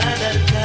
sadar